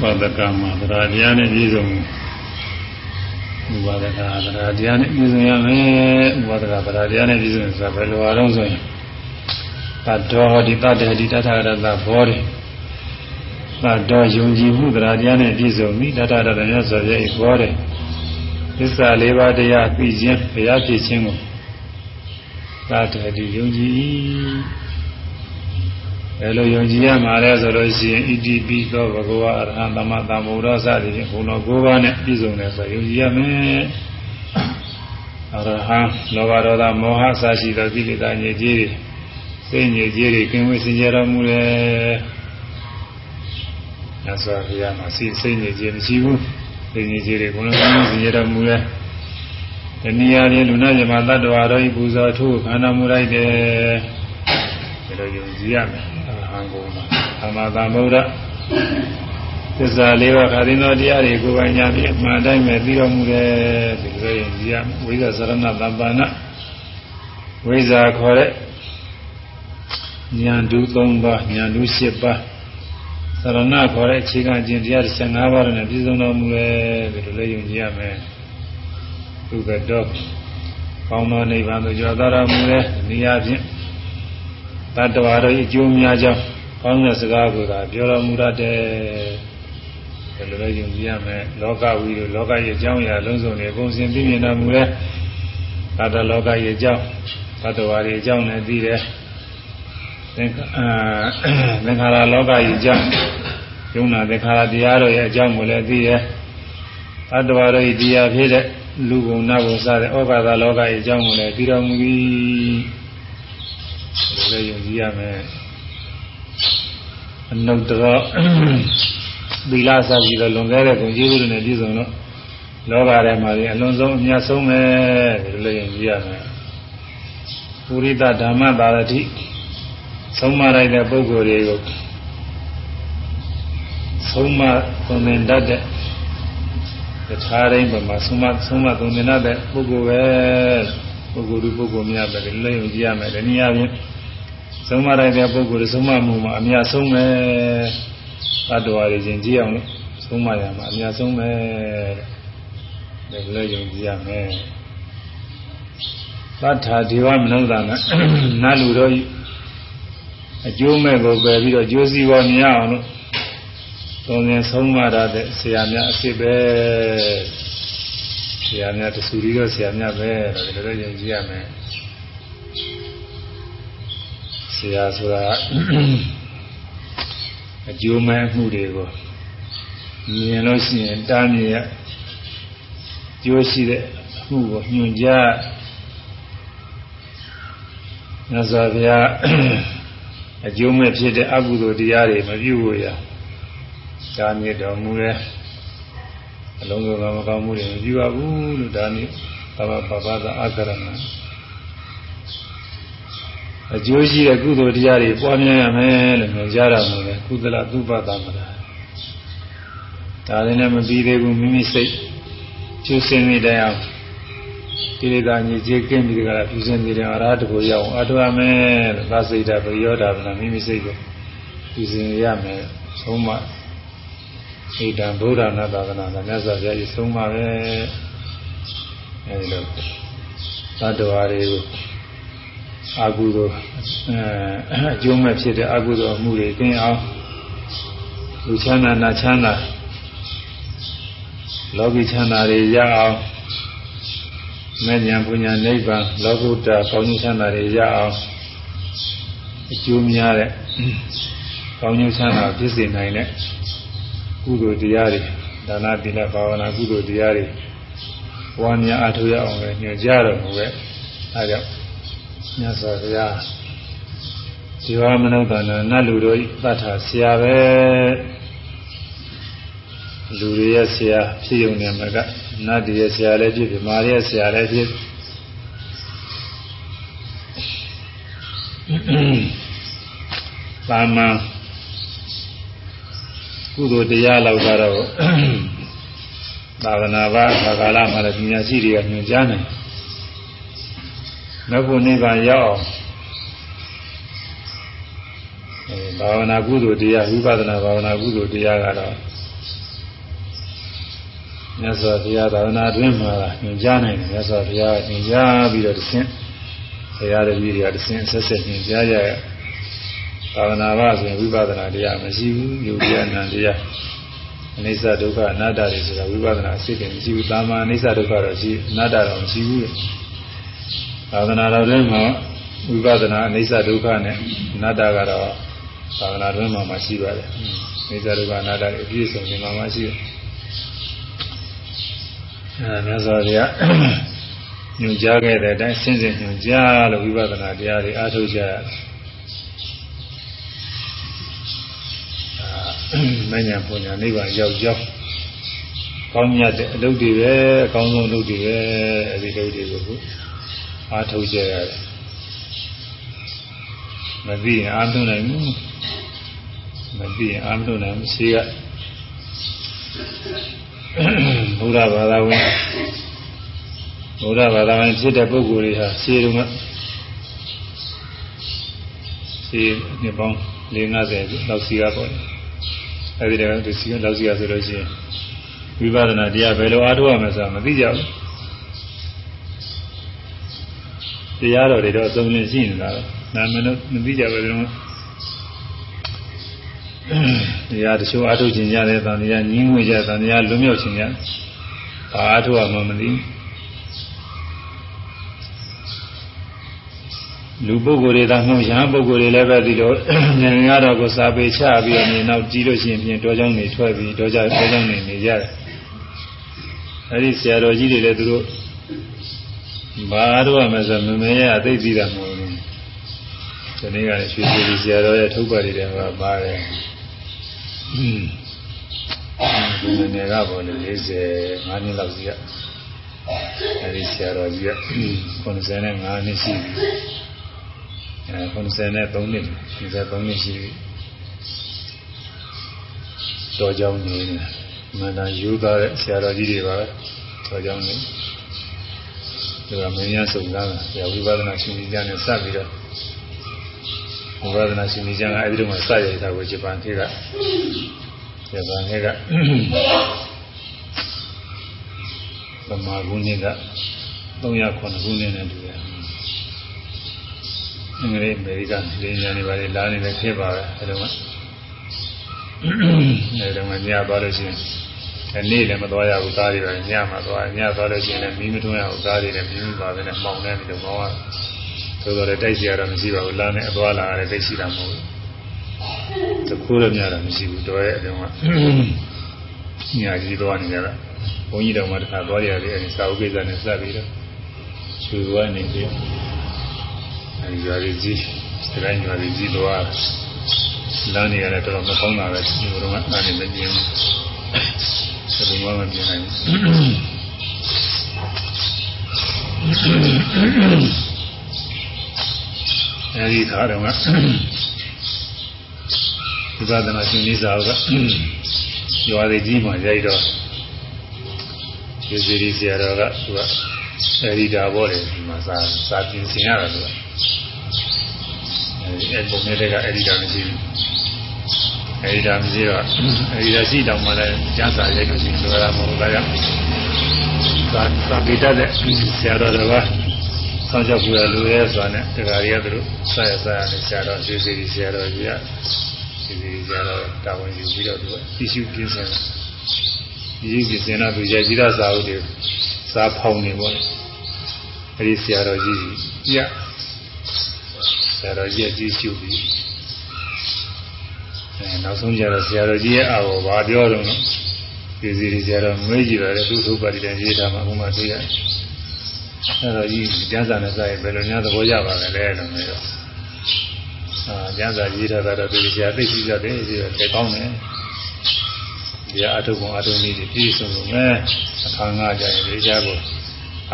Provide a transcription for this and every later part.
ပါဒကမှာသရတရားနဲ့ပြည့်စုံဥပါဒကသရတရားနဲ့ပြည့်စုံရမယ်ဥပါဒကသရတရားနဲ့ပြည့်စုံဆိုတာဘယ်လိုအားလုံးဆိုရင်တတော်ဟောဒီတတေဒီတထရတဘောတယ်တတော်ယုံကြည်မှုသရတရားနဲ့ပြည့်စုံပြီတထရတမြတ်စွာဘုရားဘောတယ်သစ္စာလေးပါးတရားသိခြင်းဘုရားဖြစ်ခြင်းကိုတတေဒီယုံကြည် ဘယ်လိုယုံကြည်ရမှာလဲဆိုလို့ရှိရင်ဣတိပိသောဘဂဝါအရဟံသမသမ္ဗုဒ္ဓစသည်ဖြင့်ဘုံတော်၉ပါးနဲ့ပြည့်စုံတယ်ဆိုယုံကြည်ရမယ်အရဟံလောဘဒေါသမောဟစရှိသောကိလေသာညစ်ကြေးတွေစိတ်ညစ်ကြေးတွေကင်းဝေးစင်ကြယ်တော်မူတယ်။ညစွာဘုရားမှာစိတ်စိတ်ညစ်ကြေးမရှိဘူး။စိတ်ညစ်ကြေးတွေကိုလည်းကင်းဝေးစင်ကြယ်တော်မူတယ်။တဏှာရလူနာဇမတ္တဝါတို့ဤပူဇော်ထုခန္ဓာမူလိုက်တယ်။ဒါ လိုယုံကြည်ရမယ်။ံကုန်မှာသမ္မာသမ္ဗုဒ္ဓသစ္စာလေးပါးခါသိသောတရားတွေကိုယ်ပိုင်ညာဖြင့်မှန်တိုင်းပဲသိတော်မူတယ်ဒီလိုရင်ဒီကဝိဇ္ဇာသရဏသမ္ပန္နဝိဇ္ဇာခေါ်တဲ့ဉာဏ်ဒု၃ပါးဉာဏ်ဒု၈ပါးသရဏခေါ်တဲ့အခြေခံခြင်းတရား15ပါးနဲ့ပြည့်စုံတော်မူတယ်ဒီလိုလေးယုံကြည်ရမယ်သူကတော့ကောင်းသောနိဗ္ဗာန်သို့ကြွားတော်မူတယ်နေရာဖြင့် တတ္တဝါတို့အကျိုးများကြောင်းကောင်းတဲ့စကားကိုသာပြောတော်မူတတ်တယ်ဘယ်လိုလဲယုံကြည်ရမယ်လောကဝီတို့လောကရဲ့အကြောင်းအရာလုံးစုံတွေပုံစံပြည့်မြင်တော်မူတဲ့တတ္တလောကရဲ့အကြောင်းတတ္တဝါရဲ့အကြောင်းနဲ့သိတယ်သင်္ခအာသင်္ခါရလောကရဲ့အကြောင်းယုံနာသင်္ခါရတရားတို့ရဲ့အကြောင်းကိုလည်းသိတယ်တတ္တဝါတို့ရဲ့တရားဖြစ်တဲ့လူဘုံနတ်ဘုံစတဲ့ဩဃာသလောကရဲ့အကြောင်းကိုလည်းသိတော်မူပြီး ဒါလည်းယုံကြည်ရမယ်အနုတ္တရသီလစပြီးတော့လွန်ခဲ့တဲ့ဂုဏ်ကျေးဇူးတွေနဲ့ပြည့်စုံတော့လောကထဲမှာအလွန်ဆုံးအမြတ်ဆုံးပဲဒါလည်းယုံကြည်ရမယ်ပုရိသဓမ္မပါရတိဆုံးမလိုက်တဲ့ပုဂ္ဂိုလ်တွေကိုဆုံးမသွန်သင်တတ်တဲ့တခြားတိုင်းမှာဆုံးမဆုံးမသွန်သင်တတ်တဲ့ပုဂ္ဂိုလ်ပဲပုဂ္ဂိုလ်ဒီပုဂ္ဂိုလ်များပဲလည်းယုံကြည်ရမယ်ဒီနည်းအားဖြင့် ဆုံးမလိုက်တဲ့ပုဂ္ဂိုလ်ဆုံးမမှုမှာအများဆုံးပဲတတ္တဝါတွေချင်းကြည့်အောင်လို့ဆုံးမရမှာအများဆုံးပဲတဲ့ဒါလည်းယုံကြည်ရမယ်သတ္ထာဒီဝမနုဿာနနတ်လူတို့အကျိုးမဲ့ကိုပယ်ပြီးတော့ကျိုးစီးပေါ်မြင်အောင်လို့သုံးရင်ဆုံးမရတဲ့ဆရာများအစ်စ်ပဲဆရာများတဆူပြီးတော့ဆရာများပဲဒါလည်းယုံကြည်ရမယ် ဆရာဆိုတာအကျိုးမဲ့မှုတွေကိုမြင်လို့ရှိရင်တားမြင်ရကျိုးရှိတဲ့မှုကိုညွှန်ကြားမြတ်စွာဘုရားအကျိုးမဲ့ဖြစ်တဲ့အကုသိုလ်တရားတွေမပြုဖို့ရတားမြစ်တော်မူရဲ့အလုံးစုံသောမကောင်းမှုတွေမပြုရဘူးလို့ဒါနည်းသဘာဝပပသာအခရဏ အကျိုးရှိတဲ့ကုသိုလ်တရားတွေပွားများရမယ်လို့ညွှန်ကြားတာမို့လေကုသလသုပသမတာဒါလည်းနဲ့မပြီးသေးဘူးမိမိစိတ်ကျူးစင်နေတဲ့အကိလေသာညစ်ကြေးကင်းပြီးကြတာပြုစင်နေတဲ့အရာတကူရအောင်အထောက်အမယ်လို့သာစိတ်ဓာတ်ပရိယောဓာဗနာမိမိစိတ်ကိုပြုစင်ရမယ်သုံးမဣဒံဗုဒ္ဓနာသာသနာကမြတ်စွာဘုရားကြီးသုံးပါပဲအဲဒီလိုသတ္တဝါတွေကို အာဟုသောအဲအကျိုးမဲ့ဖြစ်တဲ့အကုသိုလ်မှုတွေကင်းအောင်လူချမ်းသာနာချမ်းသာလောကီချမ်းသာတွေရအောင်မဲ့ညာပညာနိဗ္ဗာန်လောကုတ္တကောင်းကျိုးချမ်းသာတွေရအောင်အကျိုးများတဲ့ကောင်းကျိုးချမ်းသာဖြစ်စေနိုင်တဲ့ကုသိုလ်တရားတွေဒါနသီလဘာဝနာကုသိုလ်တရားတွေဝါညာအထောက်ရအောင်လည်းညွှန်ကြားတော်မူပဲအဲဒါကြောင့် မြတ်စွာဘုရားဇီဝမနုဿာနာနတ်လူတို့သတ္ထာဆရာပဲလူတွေရဲ့ဆရာဖြစ်ုံနဲ့မကနတ်တွေရဲ့ဆရာလည်းဖြစ်ပြမာရဲ့ဆရာလည်းဖြစ်သာမန်ကုသိုလ်တရားလောက်ကတော့သာသနာ့ဘာကာလမှာလည်းပညာရှိတွေကညွှန်ကြားနိုင် နောက်ဖို့နိဗ္ဗာန်ရောက်အောင်အဲဘာဝနာကုသိုလ်တရားဝိပဿနာဘာဝနာကုသိုလ်တရားကတော့မြတ်စွာဘုရားသာသနာတွင်မှာညွှန်ကြားနိုင်တယ်မြတ်စွာဘုရားညွှန်ကြားပြီးတော့တဆင့်ဘုရားတပည့်တွေကတဆင့်ဆက်ဆက်ညွှန်ကြားရရသာသနာ့ဘာဆိုရင်ဝိပဿနာတရားမရှိဘူးယုတ်တရားနံတရားအနိစ္စဒုက္ခအနတ္တတွေဆိုတာဝိပဿနာအစစ်တယ်မရှိဘူးတာမန်အနိစ္စဒုက္ခတော့ရှိအနတ္တတော့မရှိဘူးလေ သာသနာတော်တွင်မှာဝိပဿနာအနိစ္စဒုက္ခနဲ့အနတ္တကတော့သာသနာတွင်မှာမရှိပါတယ်အနိစ္စဒုက္ခအနတ္တတွေအပြည့်စုံနေမှာမရှိဘူးအဲမြတ်စွာဘုရားညွှန်ကြားခဲ့တဲ့အတိုင်းစဉ်စဉ်ညွှန်ကြားလို့ဝိပဿနာတရားတွေအားထုတ်ကြရတယ်မညာပညာနိဗ္ဗာန်ရောက်ရောက်ကောင်းမြတ်တဲ့အလုပ်တွေပဲအကောင်းဆုံးအလုပ်တွေပဲအဲဒီလုပ်တွေကို အားထုတ်ကြရတယ်မသိရင်အားထုတ်နိုင်ဘူးမသိရင်အားထုတ်နိုင်ဘူးရှိကဘုရားဘာသာဝင်ဘုရားဘာသာဝင်ဖြစ်တဲ့ပုဂ္ဂိုလ်တွေဟာရှင်းတုန်းကရှင်းနှစ်ပေါင်း450လောက်စီရပေါ်တယ်အဲဒီတော့ဒီစီလောက်စီရဆိုလို့ရှိရင်ဝိပဿနာတရားဘယ်လိုအားထုတ်ရမလဲဆိုတာမသိကြဘူး တရားတော်တွေတော့အစုံလင်ရှိနေတာပဲနာမည်တော့မသိကြဘူးတော့တရားတချို့အားထုတ်ခြင်းကြတဲ့တန်တရားညီးငွေကြတန်တရားလွံ့မြောက်ခြင်းကြဘာအားထုတ်ရမှမသိလူပုဂ္ဂိုလ်တွေသာမဟုတ်ရဟန်းပုဂ္ဂိုလ်တွေလည်းပဲဒီလိုဉာဏ်ရတော့ကိုစာပေချပြီးတော့နေနောက်ကြည့်လို့ရှိရင်ဖြင့်တောကြောင်းတွေထွက်ပြီးတောကြောင်းတောကြောင်းတွေနေကြတယ်အဲဒီဆရာတော်ကြီးတွေလည်းသူတို့ ဘာအားထုတ်ရမလဲဆိုမမေရအသိသိတာမဟုတ်ဘူးဒီနေ့ကလည်းရွှေပြည်ဆရာတော်ရဲ့ထုတ်ပါတွေထဲမှာပါတယ်ဒီနေ့ကပေါ်လေ45နှစ်လောက်ကြီးကအဲဒီဆရာတော်ကြီးက95နှစ်ရှိပြီအဲ93နှစ်93နှစ်ရှိပြီတော်ကြောင်းနေတယ်မန္တယူသားတဲ့ဆရာတော်ကြီးတွေပါပဲတော်ကြောင်းနေ ဒီကမင်းများစုံသားတာဆရာဝိပဿနာရှင်ကြီးကျမ်းနဲ့စပ်ပြီးတော့ဝိပဿနာရှင်ကြီးကျမ်းကအဲဒီတော့မှစရတာကိုဂျပန်ခေတ်ကဂျပန်ခေတ်ကသမာဂုဏ်က309ခုနှစ်နဲ့တူတယ်အင်္ဂလိပ်အမေရိကန်ဒီညာနေပါလေလာနေတဲ့ခေတ်ပါပဲအဲတော့မှအဲတော့မှညသွားလို့ရှိရင် အနည်းလည်းမသွားရဘူးကားတွေပဲညမှသွားညသွားလို့ရှိရင်လည်းမီးမထွန်းရဘူးကားတွေလည်းမီးမပါဘဲနဲ့မှောင်နေတယ်လို့မောင်းရသို့တော်လည်းတိုက်စီရတာမရှိပါဘူးလာနဲ့အသွားလာရတယ်တိတ်ရှိတာမဟုတ်ဘူးတခုလည်းများတာမရှိဘူးတော်ရဲ့အတုံးကညာကြီးသွားနေကြတာဘုန်းကြီးတော်မှတစ်ခါသွားရတယ်အဲဒီစာအုပ်ကိစ္စနဲ့စပ်ပြီးတော့ချူသွားနေပြီအဲဒီရွာကြီးစတိုင်းရွာကြီးသွားလမ်းနေရတယ်တော်တော်မကောင်းတာပဲဒီလိုတော့လမ်းနေမပြင်းဘူး ဘယ်လိုမှမပြင်းနိုင်ဘူးအဲဒီခါတော့ကဝိပဿနာရှင်နိစာကရွာတွေကြီးမှရိုက်တော့ဒီစီရီဆရာတော်ကသူကအဲဒီဒါဘောတယ်ဒီမှာစာစာပြင်ဆင်ရတာသူကအဲဒီပုံနဲ့တည်းကအဲဒီဒါမရှိဘူး အဲဒီဒါမရှိတော့အဲဒီဒါရှိတော့မှလည်းကျမ်းစာရိုက်လို့ရှိရင်လိုရမှာမဟုတ်လားသာသာပိတတ်တဲ့ဆရာတော်တော်ကဆောင်းချက်ပူရလူရဲဆိုတာနဲ့တခါရီကသူတို့ဆက်ရဆက်ရနဲ့ဆရာတော်ရွှေစီဆရာတော်ကြီးကရွှေစီဆရာတော်တာဝန်ယူပြီးတော့သူကတ िश ူပြင်ဆင်တယ်ဒီပြင်ဆင်တော့သူရဲ့ကြီးတာစာအုပ်တွေစာဖောင်းနေပေါ့အဲဒီဆရာတော်ကြီးပြဆရာတော်ကြီးကကြီးရှုပြီး အဲနောက်ဆုံးကျတော့ဆရာတော်ကြီးရဲ့အာဘောဘာပြောတော့ဒီစီဆရာတော်မေးကြည့်တယ်သူ့သုပါတိတန်ရေးထားမှာဥမာတွေ့ရတယ်အဲ့တော့ဒီကျမ်းစာနဲ့စာရင်ဘယ်လိုများသဘောရပါလဲလဲလို့မျိုးအာကျမ်းစာရေးထားတာတော့ဒီဆရာသိရှိကြတယ်ဒီတော့ကောင်းတယ်ဒီအထုပ်ပုံအထုပ်နည်းတွေပြည့်စုံလို့မဲအခါငါကြရင်ဒီကြကို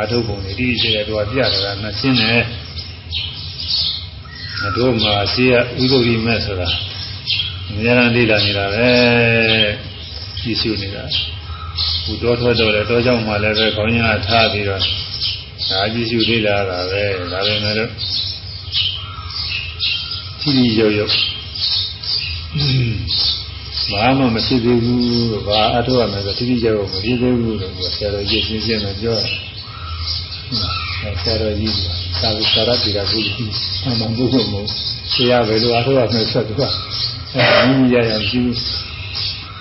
အထုပ်ပုံတွေဒီကျေတော့ပြတယ်ကနှစ်ရှင်းတယ်တို့မှာရှိရဥဒုရိမဲ့ဆိုတာ အများအားလေးလာနေတာပဲကြည့်ရှုနေတာဘုတော်ထွက်တော့လေတော့ကြောင့်မှလည်းပဲခေါင်းကြီးကထားပြီးတော့ဒါကြည့်ရှုသေးတာကပဲဒါပဲမဲ့လို့ဖြီးဖြီးရုပ်ရုပ်ဘာမှမဖြစ်သေးဘူးဘာအထောက်ရမယ်ဆိုတိတိကျကျမဖြစ်သေးဘူးလို့ဆရာတော်ကြီးရှင်းရှင်းနဲ့ပြောတယ်ဆရာတော်ကြီးသာဝစာရတိရာဘုရားအမှန်ဘုရားမို့ဆရာပဲလို့အထောက်ရမယ်ဆိုတော့ အဲမိမိရရရှိ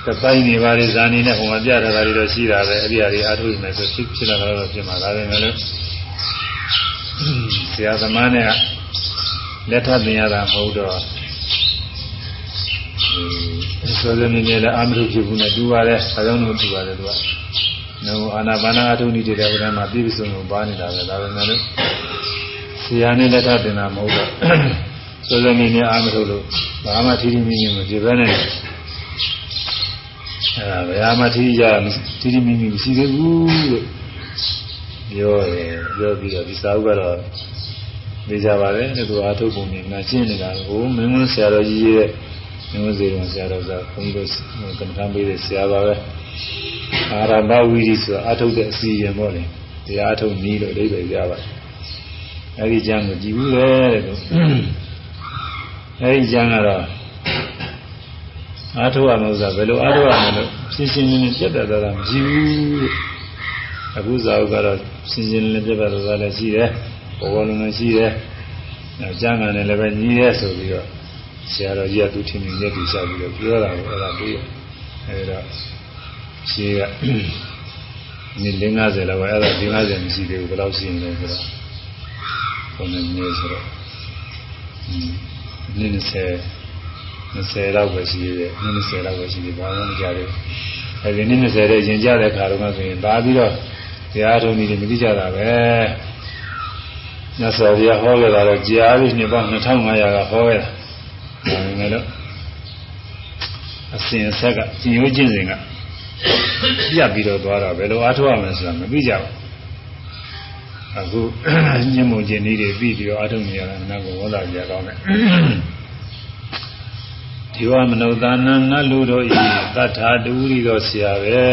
တပိုင်းနေပါလေဇာနေနဲ့ဟိုမှာပြထားတာတွေတော့ရှိတာပဲအဲ့ဒီအရာတွေအထုတ်မယ်ဆိုဖြစ်ဖြစ်လာတော့ဖြစ်မှာဒါပဲလေလို့ဆရာသမားနဲ့လက်ထပ်တင်ရတာမဟုတ်တော့ဆိုတဲ့နည်းနဲ့လည်းအာမရုဖြစ်ဘူးနဲ့တူပါတယ်။အဲကြောင့်လို့တူပါတယ်သူက။နော်အာနာပါနာအထုံးနည်းတဲ့ဘက်မှာပြည့်စုံလို့ပါနေတာပဲဒါပဲလေလို့ဆရာနဲ့လက်ထပ်တင်တာမဟုတ်တော့ ဆိုတဲ့နည်းနဲ့အာမရုလို့ဘာမှထီးထီးမင်းမင်းမဖြစ်ဘဲနဲ့အဲဒါဘယ်မှထီးကြထီးထီးမင်းမင်းမရှိသေးဘူးလို့ပြောတယ်ပြောပြီးတော့ဒီစာအုပ်ကတော့နေကြပါလေသူအာထုတ်ပုံနဲ့ငါရှင်းနေတာကိုမင်းမဆရာတော်ကြီးရဲ့မျိုးစေတော်ဆရာတော်ကဘုန်းကြီးတို့ကမ္ဘာပေးတဲ့ဆရာပါပဲအာရမဝီရိဆိုတာအထုတ်တဲ့အစီရင်ပေါ့လေတရားအထုတ်နီးလို့အဓိပ္ပာယ်ပြပါတယ်အဲဒီကျမ်းကိုကြည်ဘူးလေတဲ့လို့ အဲဒီကျမ်းကတော့အာထုတ်ရမယ်ဆိုတာဘယ်လိုအာထုတ်ရမလဲလို့ရှင်းရှင်းလင်းလင်းပြတ်တတ်တာမရှိဘူးအခုဇာတ်ကတော့ရှင်းရှင်းလင်းလင်းပြတ်တတ်တာလည်းရှိတယ်ဘောဘောလုံးလည်းရှိတယ်နောက်ကျမ်းဂန်နဲ့လည်းပဲညီးရဲဆိုပြီးတော့ဆရာတော်ကြီးကသူထင်မြင်ချက်တူချပြီးတော့ပြောတာကိုအဲ့ဒါတွေ့ရအဲ့ဒါရှင်းကနေ50လောက်ပဲအဲ့ဒါ50မရှိသေးဘူးဘယ်လောက်ရှိနေလဲဆိုတော့ဘုံနေနေဆိုတော့ နည်း20 20လောက်ပဲရှိသေးတယ်နည်း20လောက်ပဲရှိသေးဘာမှမကြသေးဘူးအဲ့ဒီနည်း20တဲ့ရင်ကြတဲ့ခါတော့ဆိုရင်ဒါပြီးတော့တရားထုံးနေတယ်မသိကြတာပဲမြတ်စွာဘုရားဟောခဲ့တာတော့ကြားပြီးနှစ်ပေါင်း2500ကဟောခဲ့တာဒါပေမဲ့လို့အစဉ်အဆက်ကကျင်ရိုးကျင့်စဉ်ကပြတ်ပြီးတော့သွားတာဘယ်လိုအားထုတ်ရမလဲဆိုတာမသိကြဘူး အခုညမုံကျင်နည်းတွေပြီးပြီးတော့အားထုတ်နေရတာနောက်ကိုဝန္တာပြကောင်းတယ်ဒီဝမနုဿာနံငါလူတို့ဤတတ္ထာတူရီတော်ဆရာပဲ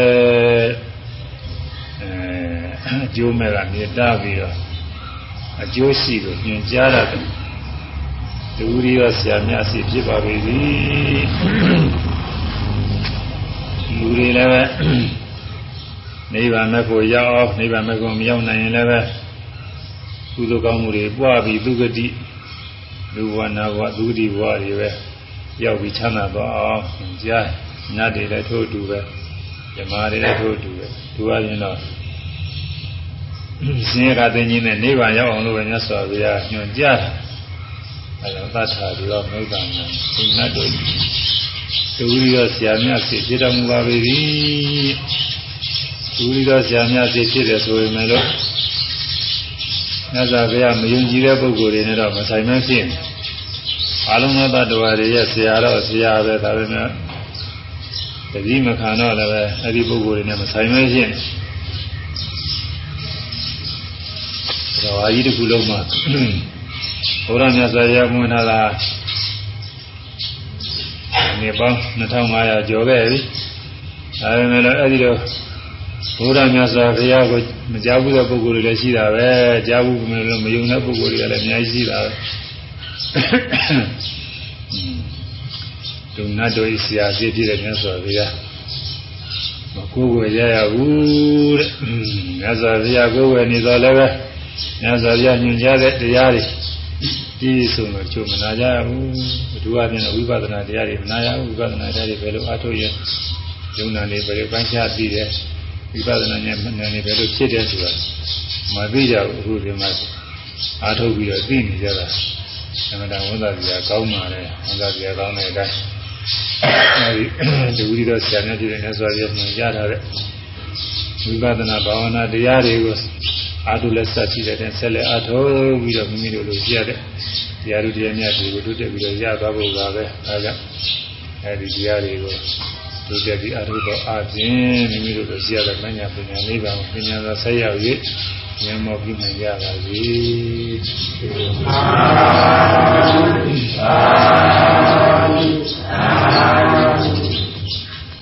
အဲအကျိုးမဲ့ကမြေတားပြီးတော့အကျိုးရှိလို့ညွှန်ကြားရတယ်လူရီရောဆရာများစီဖြစ်ပါပေသည်လူတွေလည်းပဲနိဗ္ဗာန်မဲ့ကိုရောက်အောင်နိဗ္ဗာန်မဲ့ကိုမရောက်နိုင်ရင်လည်းပဲ ကုသိုလ်ကောင်းမှုတွေပွားပြီးသူဂတိလူဘဝနာဘဝသူဂတိဘဝတွေပဲရောက်ပြီးချမ်းသာသွားအောင်ကြားနတ်တွေလည်းထို့အတူပဲဓမ္မတွေလည်းထို့အတူပဲသူအရင်တော့ဆင်းရဲကသိခြင်းနဲ့နိဗ္ဗာန်ရောက်အောင်လို့ပဲမြတ်စွာဘုရားညွှန်ကြားတယ်အဲဒါသတ္ထာဒီတော့မိစ္ဆာညာသိဏတ်တို့သူရီရောဆရာမြတ်စီဖြစ်တော်မူပါပေသည်သူရီရောဆရာမြတ်စီဖြစ်တယ်ဆိုရင်လည်း မြတ်စွာဘုရားမယုံကြည်တဲ့ပုဂ္ဂိုလ်တွေနဲ့တော့မဆိုင်မဖြစ်ဘူးအလုံးစုံသတ္တဝါတွေရဲ့ဆရာတော့ဆရာပဲဒါပေမဲ့တတိမခံတော့လည်းပဲအဲ့ဒီပုဂ္ဂိုလ်တွေနဲ့မဆိုင်မဖြစ်ဘူးတော်အားကြီးတစ်ခုလုံးမှာဘုရားမြတ်စွာဘုရားမွေးထားတာနေပေါင်း2500ကျော်ခဲ့ပြီဒါပေမဲ့လည်းအဲ့ဒီတော့ ဘုရားမြတ်စွာဘုရားကိုမကြားဘူးတဲ့ပုဂ္ဂိုလ်တွေလည်းရှိတာပဲကြားဘူးမလို့မယုံတဲ့ပုဂ္ဂိုလ်တွေကလည်းအများကြီးရှိတာပဲဒုနတ်တို့ဆရာဖြစ်ဖြစ်တဲ့မြတ်စွာဘုရားမကိုယ်ကိုရရဘူးတဲ့မြတ်စွာဘုရားကိုယ်ဝယ်နေတော့လည်းပဲမြတ်စွာဘုရားညွှန်ကြားတဲ့တရားတွေဒီဆိုတော့ကျုံမနာကြဘူးဘုရားပြင်ဝိပဿနာတရားတွေမနာရဘူးဝိပဿနာတရားတွေဘယ်လိုအားထုတ်ရင်ယုံနာနေဘယ်လိုပန်းချပြီးတယ် ဝိပဿနာဉာဏ်ဉာဏ်တွေဘယ်လိုဖြစ်တယ်ဆိုတာမသိကြဘူးအခုဒီမှာအားထုတ်ပြီးတော့သိနေကြတာသမထဝန်သာပြာကောင်းပါလေဝန်သာပြာကောင်းတဲ့အတိုင်းအဲဒီဒီဝိရိယဆရာများပြည့်တဲ့ဆိုရညွှန်ကြားထားတဲ့ဝိပဿနာဘာဝနာတရားတွေကိုအာထုလက်ဆက်ကြည့်တဲ့ဆက်လက်အထောပြီးတော့မိမိတို့လိုကြည့်ရတဲ့တရားတို့တရားများတွေကိုတိုးတက်ပြီးတော့ရသွားဖို့ပါပဲအဲဒါအဲဒီတရားတွေကို တိုးတက်ပြီးအထုတော့အပြင်မိမိတို့လိုကြည့်ရတဲ့မညာပညာနိဗ္ဗာန်ပညာသာဆက်ရောက်၍ဉာဏ်မောပြီးနိုင်ကြပါစေသာသာသာ